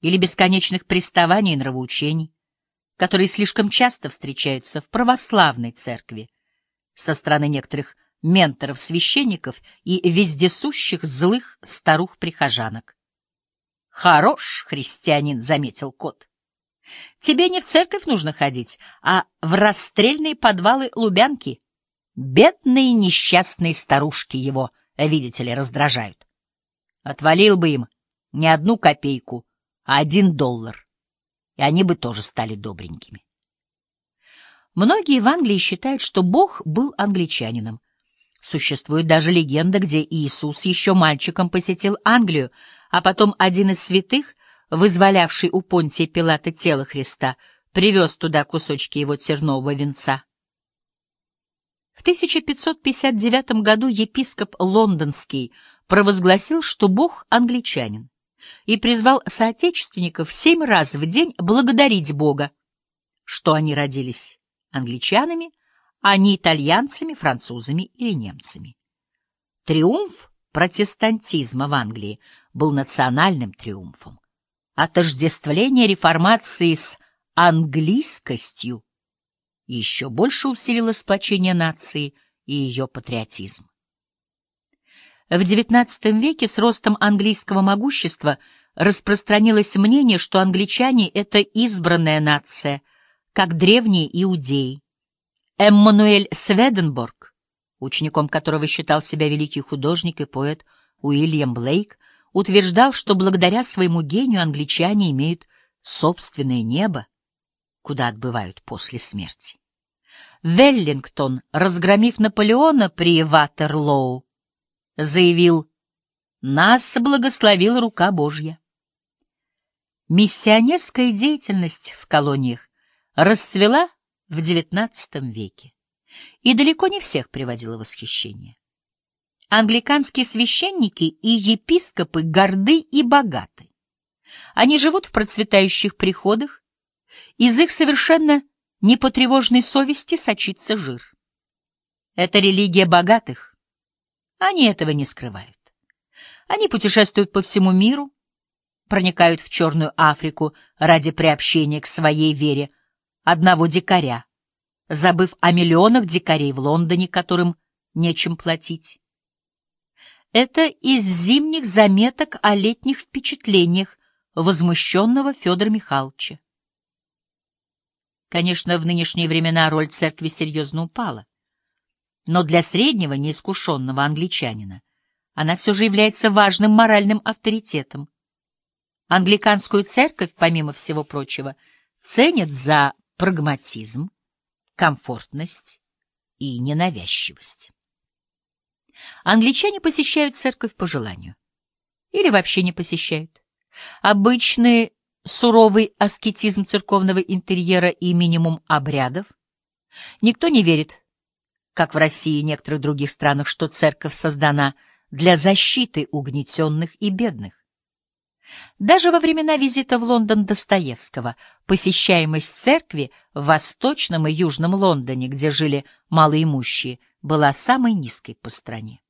или бесконечных приставаний и нравоучений, которые слишком часто встречаются в православной церкви со стороны некоторых менторов-священников и вездесущих злых старух-прихожанок. «Хорош, христианин», — заметил кот. «Тебе не в церковь нужно ходить, а в расстрельные подвалы Лубянки. Бедные несчастные старушки его, видите ли, раздражают. Отвалил бы им не одну копейку, один доллар, и они бы тоже стали добренькими». Многие в Англии считают, что Бог был англичанином. Существует даже легенда, где Иисус еще мальчиком посетил Англию, а потом один из святых, вызволявший у Понтия Пилата тело Христа, привез туда кусочки его тернового венца. В 1559 году епископ лондонский провозгласил, что Бог англичанин, и призвал соотечественников семь раз в день благодарить Бога, что они родились англичанами, а не итальянцами, французами или немцами. Триумф протестантизма в Англии был национальным триумфом. Отождествление реформации с английскостью еще больше усилило сплочение нации и ее патриотизм. В XIX веке с ростом английского могущества распространилось мнение, что англичане — это избранная нация, как древние иудеи. Эммануэль Сведенборг, учеником которого считал себя великий художник и поэт Уильям Блейк, утверждал, что благодаря своему гению англичане имеют собственное небо, куда отбывают после смерти. Веллингтон, разгромив Наполеона при Ватерлоу, заявил «Нас благословила рука Божья». Миссионерская деятельность в колониях расцвела в XIX веке и далеко не всех приводила в восхищение. Англиканские священники и епископы горды и богаты. Они живут в процветающих приходах, из их совершенно непотревожной совести сочится жир. Это религия богатых. Они этого не скрывают. Они путешествуют по всему миру, проникают в Черную Африку ради приобщения к своей вере – одного дикаря, забыв о миллионах дикарей в Лондоне, которым нечем платить. Это из зимних заметок о летних впечатлениях возмущенного Федора Михайловича. Конечно, в нынешние времена роль церкви серьезно упала, но для среднего неискушенного англичанина она все же является важным моральным авторитетом. Англиканскую церковь, помимо всего прочего, ценят за прагматизм, комфортность и ненавязчивость. Англичане посещают церковь по желанию. Или вообще не посещают. Обычный суровый аскетизм церковного интерьера и минимум обрядов. Никто не верит, как в России и некоторых других странах, что церковь создана для защиты угнетенных и бедных. Даже во времена визита в Лондон Достоевского посещаемость церкви в Восточном и Южном Лондоне, где жили малоимущие, была самой низкой по стране.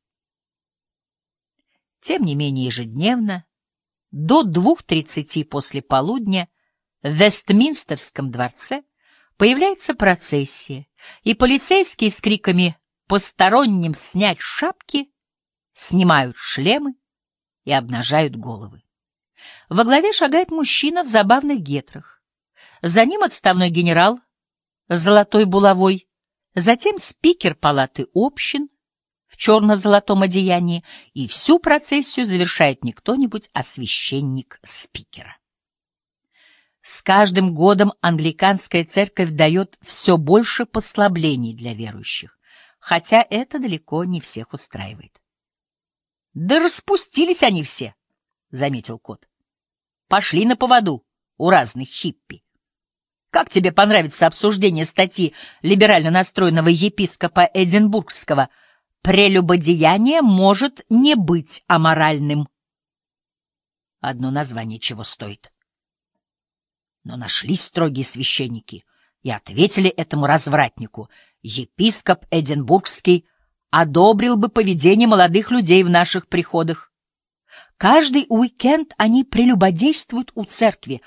Тем не менее ежедневно, до двух тридцати после полудня, в Вестминстерском дворце появляется процессия, и полицейские с криками «Посторонним снять шапки!» снимают шлемы и обнажают головы. Во главе шагает мужчина в забавных гетрах. За ним отставной генерал с золотой булавой, затем спикер палаты общин в черно-золотом одеянии, и всю процессию завершает не кто-нибудь, а священник спикера. С каждым годом англиканская церковь дает все больше послаблений для верующих, хотя это далеко не всех устраивает. — Да распустились они все, — заметил кот пошли на поводу у разных хиппи. Как тебе понравится обсуждение статьи либерально настроенного епископа Эдинбургского «Прелюбодеяние может не быть аморальным»? Одно название чего стоит. Но нашлись строгие священники и ответили этому развратнику. Епископ Эдинбургский одобрил бы поведение молодых людей в наших приходах. Каждый уикенд они прелюбодействуют у церкви,